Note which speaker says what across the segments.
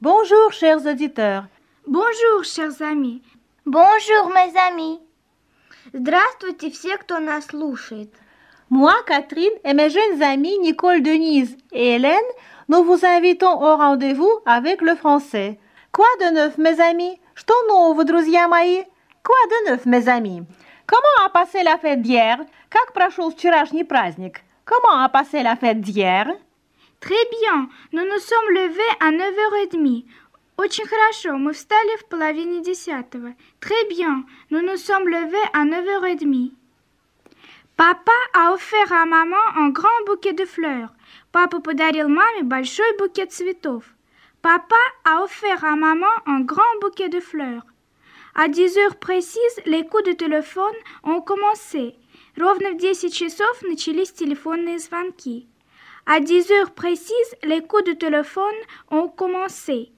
Speaker 1: Bonjour, chers auditeurs.
Speaker 2: Bonjour, chers amis.
Speaker 3: Bonjour, mes amis.
Speaker 2: Здравствуйте все, кто нас слушает.
Speaker 1: Moi, Catherine et mes jeunes amis Nicole Denise et Hélène, nous vous invitons au rendez-vous avec le français. Quoi de neuf, mes amis? Что нового, друзья мои? Quoi de neuf, mes amis? Comment a passé la fête d'hier? Как прошел вчерашний праздник? Comment a passé la fête d'hier?
Speaker 2: Très bien. Nous nous sommes levés à 9h30. Очень хорошо. Мы встали в половине десятого. Très bien. Nous nous sommes levés à 9h30. Папа a offert à maman un grand bouquet de fleurs. Папа подарил маме большой букет цветов. Papa a offert à maman un grand bouquet de fleurs. À 10 heures précises, les coups de téléphone ont commencé. Ровно в 10 часов начались телефонные звонки. À 10 heures précises, les coups de téléphone ont commencé.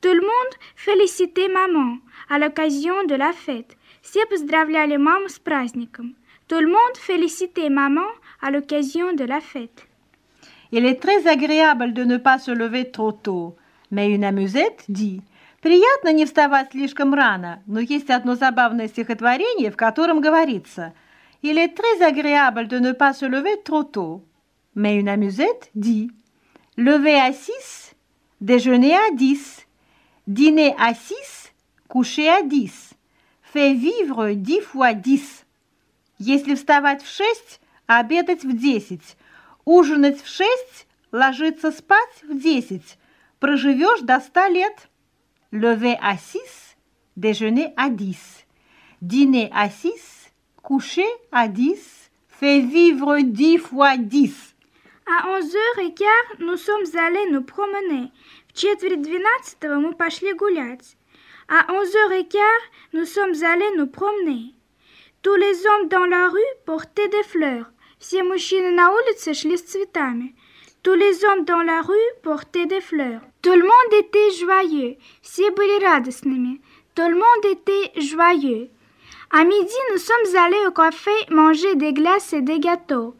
Speaker 2: Tout le monde félicitait maman à l'occasion de la fête. Все поздравляли маму с праздником. Tout le monde félicitait maman à l'occasion de la fête.
Speaker 1: Il est très agréable de ne pas se lever trop tôt. Mais une amusette dit «Приятно не вставать слишком рано, но есть одно забавное стихотворение, в котором говорится «Il est très agréable de ne pas se lever trop tôt». Mais une amusette dit «Lever à 6, déjeuner à 10, dîner à 6, coucher à 10, fait vivre 10 fois 10». Если вставать в 6, обедать в 10, ужинать в 6, ложиться спать в 10, проживешь до 100 лет. Lever à 6, déjeuner à 10, dîner à 6, coucher à 10, fait vivre 10 fois 10.
Speaker 2: À 11h15 nous sommes allés nous promener. В четверть двенадцатого мы пошли гулять. À 11h15 nous sommes allés nous promener. Tous les hommes dans la rue portaient des fleurs. Все мужчины на улице шли с цветами. Tous les hommes dans la rue portaient des fleurs. Tout le monde était joyeux. Все были радостными. Tout le monde était joyeux. À midi, nous sommes allés au café manger des glaces et des gâteaux.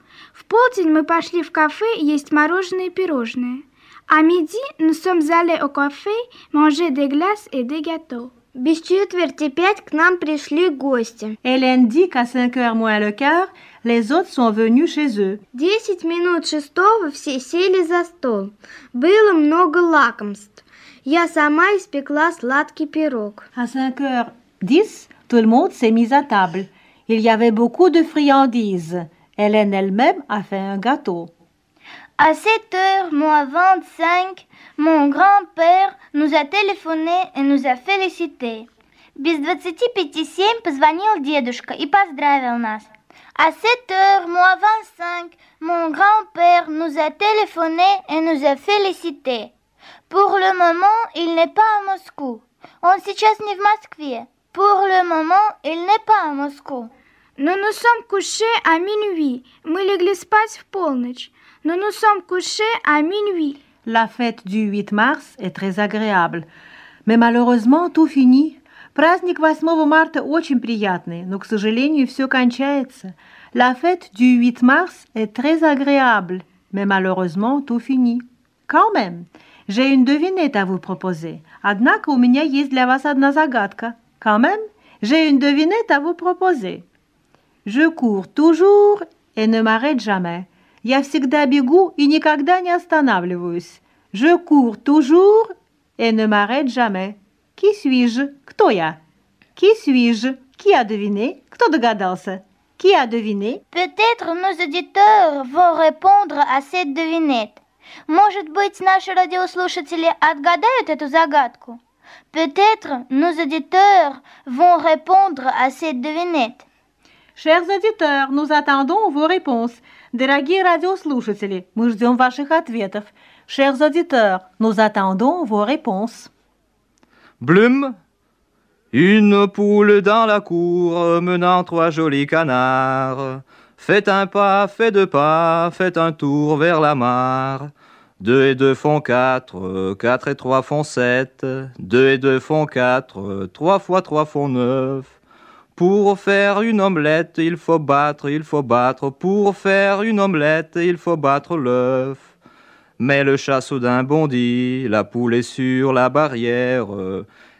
Speaker 2: Полдень мы пошли в кафе есть мороженое и пирожные. À midi, nous sommes allés au café manger des glaces et des gâteaux.
Speaker 3: Без четверти пять к нам пришли гости.
Speaker 1: Hélène dit qu'à 5 heures moins le quart, les autres sont venus chez eux.
Speaker 3: Десять минут шестого все сели за стол. Было много лакомств. Я сама испекла сладкий пирог.
Speaker 1: À 5 heures 10, tout le monde s'est mis à table. Il y avait beaucoup de friandises. Hélène elle-même a fait un gâteau.
Speaker 3: À 7 heures moins 25, mon grand-père nous a téléphoné et nous a félicité. Без двадцати пяти семь позвонил дедушка и поздравил нас. À 7 heures moins 25, mon grand-père nous a téléphoné et nous a félicité. Pour le moment, il n'est pas à Moscou. Он сейчас не в Москве. Pour le moment, il n'est pas à Moscou.
Speaker 2: Nous sommes couchés à minuit. Мы легли спать в полночь. Nous sommes couchés à minuit.
Speaker 1: La fête du 8 mars est très agréable. Mais malheureusement, tout finit. Праздник 8 марта очень приятный, но, к сожалению, все кончается. La fête du 8 mars est très agréable, mais malheureusement, tout finit. Quand même, j'ai une devinette à vous proposer. Однако у меня есть для вас одна загадка. Quand même, j'ai une devinette à vous proposer. Je cours toujours et ne m'arrête jamais. Я всегда бегу и никогда не останавливаюсь. Je cours toujours et ne m'arrête jamais. Qui suis-je? Кто я? Qui suis-je? Qui a deviné? Кто догадался? Qui a deviné?
Speaker 3: Peut-être nos auditeurs vont répondre à cette devinette. Может быть, наши радиослушатели отгадают эту загадку? Peut-être nos auditeurs vont répondre à cette devinette.
Speaker 1: Chers auditeurs, nous attendons vos réponses. Дорогие радиослушатели, мы ждем ваших ответов. Chers auditeurs, nous attendons vos réponses.
Speaker 4: Blume, une poule dans la cour menant trois jolis canards. Faites un pas, faites deux pas, faites un tour vers la mare. Deux et deux font quatre, quatre et trois font sept. Deux et deux font quatre, trois fois trois font neuf. Pour faire une omelette, il faut battre, il faut battre. Pour faire une omelette, il faut battre l'œuf. Mais le chat soudain bondit, la poule est sur la barrière,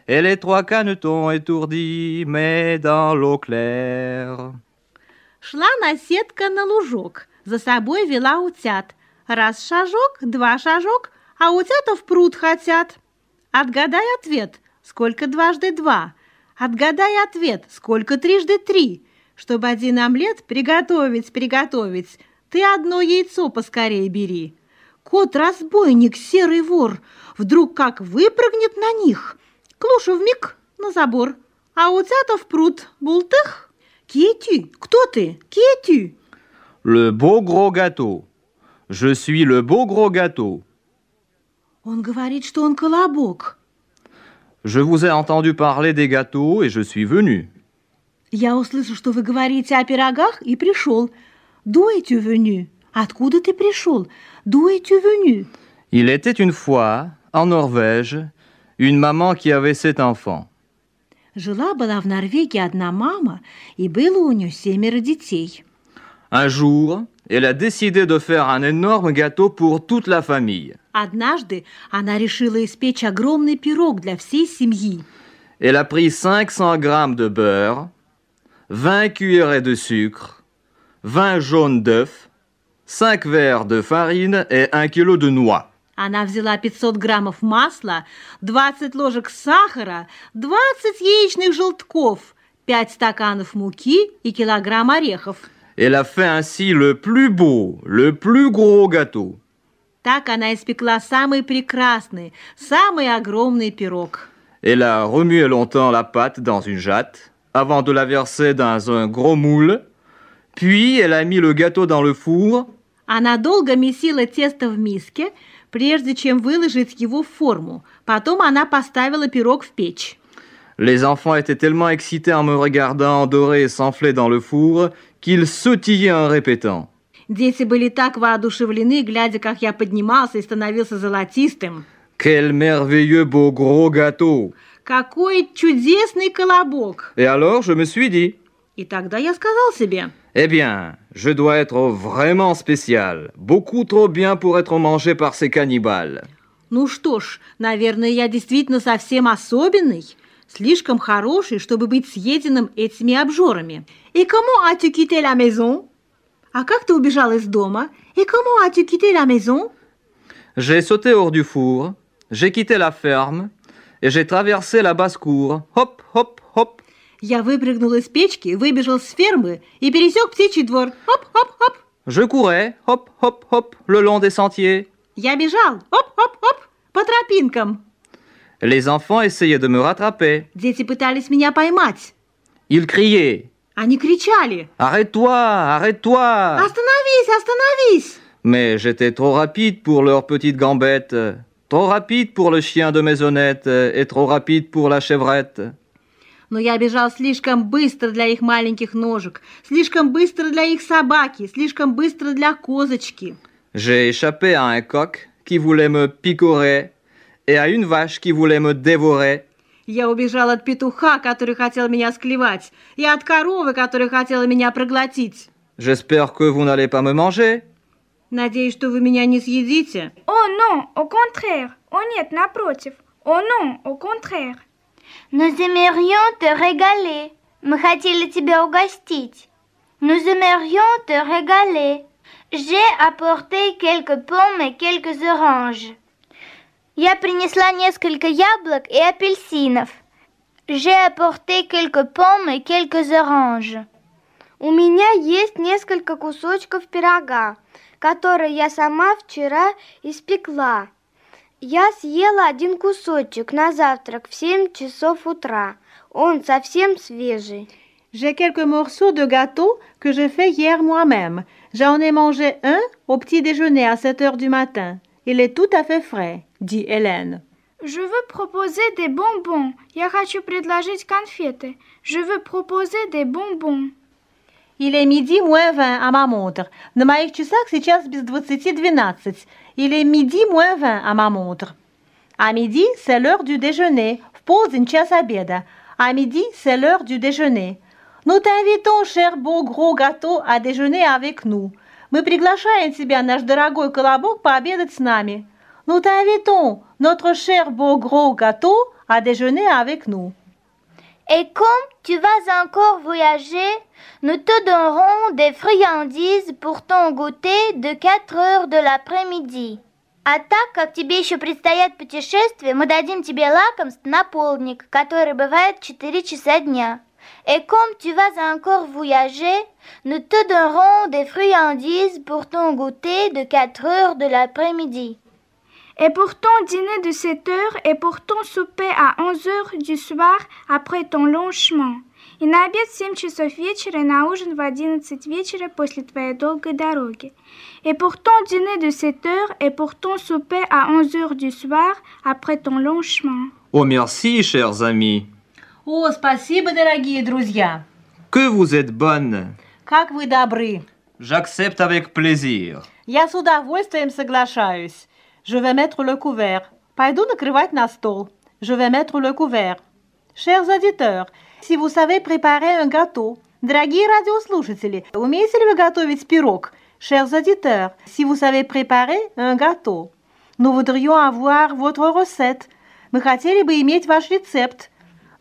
Speaker 4: et les trois canetons étourdis, mais dans l'eau claire.
Speaker 1: Шла наседка на лужок, за собой вела утят. Раз шажок, два шажок, а утята в пруд хотят. Отгадай ответ, сколько дважды два. Отгадай ответ, сколько трижды три. Чтобы один омлет приготовить, приготовить, ты одно яйцо поскорее бери. Кот-разбойник, серый вор, вдруг как выпрыгнет на них. Клушу вмиг на забор, а утята в пруд, бултых. Es-tu Кто ты? Es-tu
Speaker 4: Le beau gros gâteau. Je suis le beau gros gâteau.
Speaker 1: Он говорит, что он колобок.
Speaker 4: Je vous ai entendu parler des gâteaux et je suis venu.
Speaker 1: Я услышал, что вы говорите о пирогах и пришел. D'où es-tu venu Откуда ты пришел? D'où es-tu venu
Speaker 4: Il était une fois, en Norvège, une maman qui avait sept enfants.
Speaker 1: Жила-была в Норвегии одна мама, и было у нее семеро детей.
Speaker 4: Un jour, elle a décidé de faire un énorme gâteau pour toute la famille.
Speaker 1: Однажды она решила испечь огромный пирог для всей семьи.
Speaker 4: Elle a pris 500 grammes de beurre, 20 cuillerées de sucre, 20 jaunes d'œufs, 5 verres de farine et 1 kilo de noix.
Speaker 1: Она взяла 500 граммов масла, 20 ложек сахара, 20 яичных желтков, 5 стаканов муки и килограмм орехов.
Speaker 4: Elle a fait ainsi le plus beau, le plus gros gâteau.
Speaker 1: Так она испекла самый прекрасный, самый огромный пирог.
Speaker 4: Elle a remué longtemps la pâte dans une jatte, avant de la verser dans un gros moule. Puis elle a mis le gâteau dans le four.
Speaker 1: Она долго месила тесто в миске, прежде чем выложить его в форму. Потом она поставила пирог в печь.
Speaker 4: Les enfants étaient tellement excités en me regardant dorer et s'enfler dans le four qu'ils sautillaient en répétant.
Speaker 1: Дети были так воодушевлены, глядя, как я поднимался и становился золотистым.
Speaker 4: Quel merveilleux beau gros gâteau
Speaker 1: Какой чудесный колобок!
Speaker 4: Et alors je me suis dit,
Speaker 1: И тогда я сказал себе,
Speaker 4: eh bien, je dois être vraiment spécial, beaucoup trop bien pour être mangé par ces cannibales.
Speaker 1: ну что ж, наверное, я действительно совсем особенный, слишком хороший, чтобы быть съеденным этими обжорами. И comment as-tu quitté la maison? А как ты убежал из дома? И comment as-tu quitté la maison?
Speaker 4: J'ai sauté hors du four, j'ai quitté la ferme et j'ai traversé la basse-cour. Hop, hop, hop.
Speaker 1: Я выпрыгнул из печки, выбежал с фермы и пересек птичий двор. Хоп-хоп-хоп.
Speaker 4: Je courais, hop, hop, hop, le long des sentiers.
Speaker 1: Я бежал. Хоп-хоп-хоп. По тропинкам.
Speaker 4: Les enfants essayaient de me rattraper.
Speaker 1: Дети пытались меня поймать.
Speaker 4: Ils criaient
Speaker 1: Они кричали.
Speaker 4: Arrête-toi, arrête-toi
Speaker 1: Остановись, остановись.
Speaker 4: Mais j'étais trop rapide pour leur petite gambette, trop rapide pour le chien de maisonnette et trop rapide pour la chevrette.
Speaker 1: Но я бежал слишком быстро для их маленьких ножек, слишком быстро для их собаки, слишком быстро для козочки.
Speaker 4: J'ai échappé à un coq qui voulait me picorer et à une vache qui voulait me dévorer.
Speaker 1: Я убежал от петуха, который хотел меня склевать, и от коровы, которая хотела меня проглотить.
Speaker 4: J'espère que vous n'allez pas me manger.
Speaker 1: Надеюсь, что вы меня не съедите.
Speaker 2: О, non, au contraire. О, нет, напротив. О, non, au contraire.
Speaker 3: Nous aimerions te régaler. Мы хотели тебя угостить. Nous aimerions te régaler. J'ai apporté quelques pommes et quelques oranges. Я принесла несколько яблок и апельсинов. J'ai apporté quelques pommes et quelques oranges.
Speaker 5: У меня есть несколько кусочков пирога, который я сама вчера испекла. Я съела один кусочек на завтрак в 7 часов утра. Он совсем свежий.
Speaker 1: J'ai quelques morceaux de gâteau que j'ai fait hier moi-même. J'en ai mangé un au petit déjeuner à 7 heures du matin. Il est tout à fait frais, dit Hélène.
Speaker 2: Je veux proposer des bonbons. Я хочу предложить конфеты. Je veux proposer des bonbons.
Speaker 1: Il est midi moins 20 à ma montre. На моих часах сейчас без 20 12. Il est midi moins 20 à ma montre. À midi, c'est l'heure du déjeuner. В полдень час обеда. À midi, c'est l'heure du déjeuner. Nous t'invitons, cher beau gros gâteau, à déjeuner avec nous. Мы приглашаем тебя, наш дорогой колобок, пообедать с нами. Nous t'invitons, notre cher beau gros gâteau, à déjeuner avec nous.
Speaker 3: Et comme tu vas encore voyager, nous te donnerons des friandises pour ton goûter de 4 heures de l'après-midi. А так как тебе еще предстоят путешествия, мы дадим тебе лакомств на полдник, который бывает 4 часа дня. Et comme tu vas encore voyager, nous te donnerons des friandises pour ton goûter de 4 heures de l'après-midi.
Speaker 2: Et pour ton dîner de 7 heures et pour ton souper à 11 heures du soir après ton long chemin. И на обед в 7 часов вечера и на ужин в 11 вечера после твоей долгой дороги. Et pour ton dîner de 7 heures et pour ton souper à 11 heures du soir après ton long chemin.
Speaker 4: Oh merci, chers amis.
Speaker 1: О, спасибо, дорогие друзья!
Speaker 4: Que vous êtes bonnes.
Speaker 1: Как вы добры!
Speaker 4: J'accepte avec plaisir.
Speaker 1: Я с удовольствием соглашаюсь. Je vais mettre le couvert. Пойду накрывать на стол. Je vais mettre le couvert. Chers auditeurs, si vous savez préparer un gâteau, дорогие радиослушатели, умеете ли вы готовить пирог? Chers auditeurs, si vous savez préparer un gâteau, nous voudrions avoir votre recette. Мы хотели бы иметь ваш рецепт.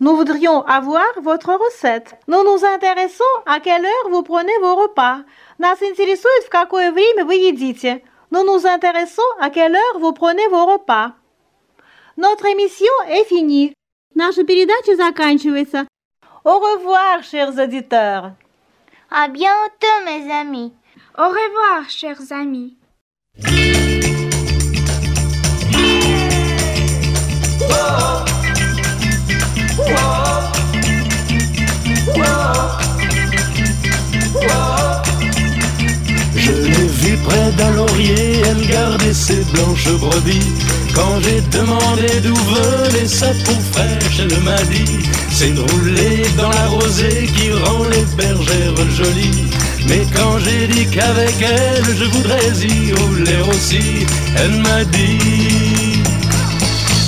Speaker 1: Nous voudrions avoir votre recette. Nous nous intéressons à quelle heure vous prenez vos repas. Нас интересует, в какое время вы едите. Nous nous intéressons à quelle heure vous prenez vos repas. Notre émission est finie. Наша передача заканчивается. Au revoir, chers auditeurs.
Speaker 3: À bientôt, mes amis.
Speaker 2: Au revoir, chers amis.
Speaker 6: D'un laurier, elle gardait ses blanches brebis. Quand j'ai demandé d'où venait sa peau fraîche, elle m'a dit C'est de rouler dans la rosée qui rend les bergères jolies. Mais quand j'ai dit qu'avec elle je voudrais y rouler aussi, elle m'a dit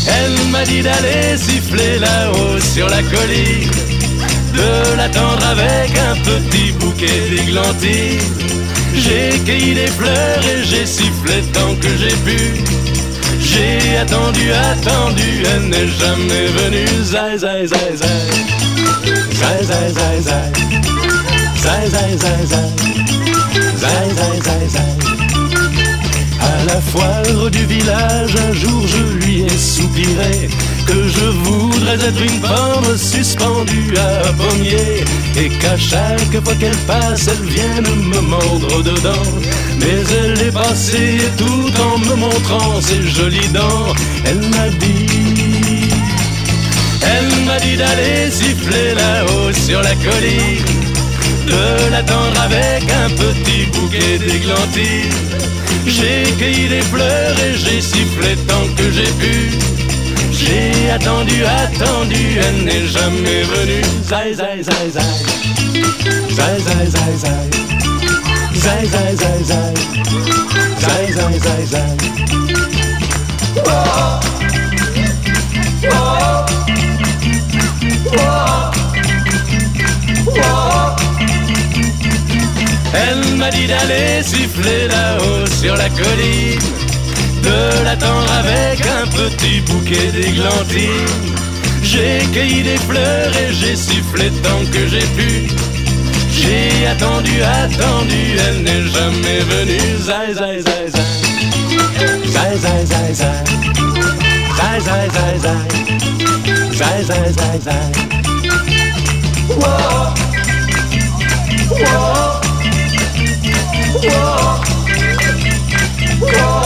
Speaker 6: Elle m'a dit d'aller siffler là-haut sur la colline, de l'attendre avec un petit bouquet d'églantines. J'ai cueilli des fleurs et j'ai sifflé tant que j'ai pu. J'ai attendu, attendu, elle n'est jamais venue. Zai, zai, zai, zai. Zai, zai, zai, zai. Zai, zai, zai, zai. Zai, zai. À la foire du village, un jour je lui ai soupiré que je voudrais être une pomme suspendue à un pommier et qu'à chaque fois qu'elle passe, elle vienne me mordre dedans. Mais elle est passée tout en me montrant ses jolies dents. Elle m'a dit, elle m'a dit d'aller siffler là-haut sur la colline, de l'attendre avec un petit bouquet d'églantines. J'ai cueilli des fleurs et j'ai sifflé tant que j'ai pu. J'ai attendu, attendu, elle n'est jamais venue. Zai, zai, zai, zai. Zai, zai, zai, zai. Zai, zai, zai, zai. Zai, zai, zai, zai. Elle m'a dit d'aller siffler là-haut sur la colline, de l'attendre avec un petit bouquet d'églantines. J'ai cueilli des fleurs et j'ai sifflé tant que j'ai pu. J'ai attendu, attendu, elle n'est jamais venue. Zai, zai, zai, zai. Zai, zai, zai, zai. Zai, zai, zai, zai. Zai, zai, zai, zai. Wow. Wow.